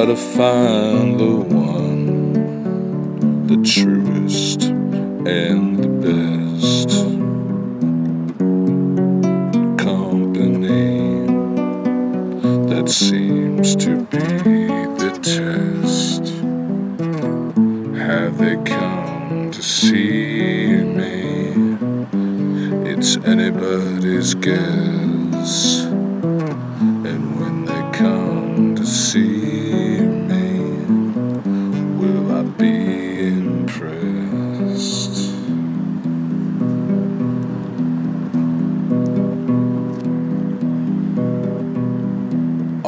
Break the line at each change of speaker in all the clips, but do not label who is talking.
Try to find the one, the truest and the best company that seems to be the test. Have they come to see me? It's anybody's guess.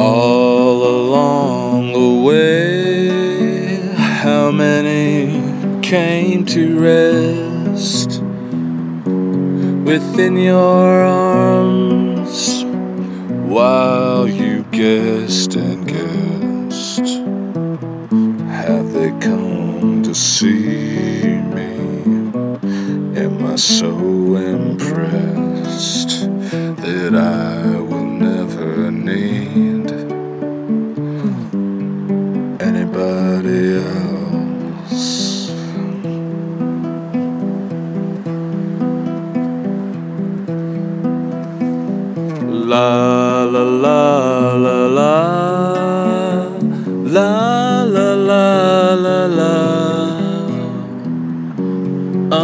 All along the way, how many came to rest within your arms while you guessed and guessed? Have they come to see me? Am I so impressed that I La la la la la La la la la la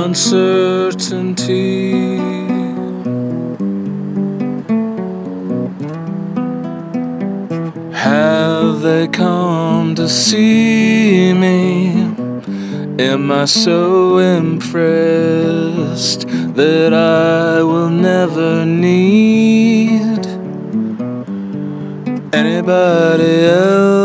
Uncertainty Have they come to see me? Am I so impressed that I will never need? Anybody else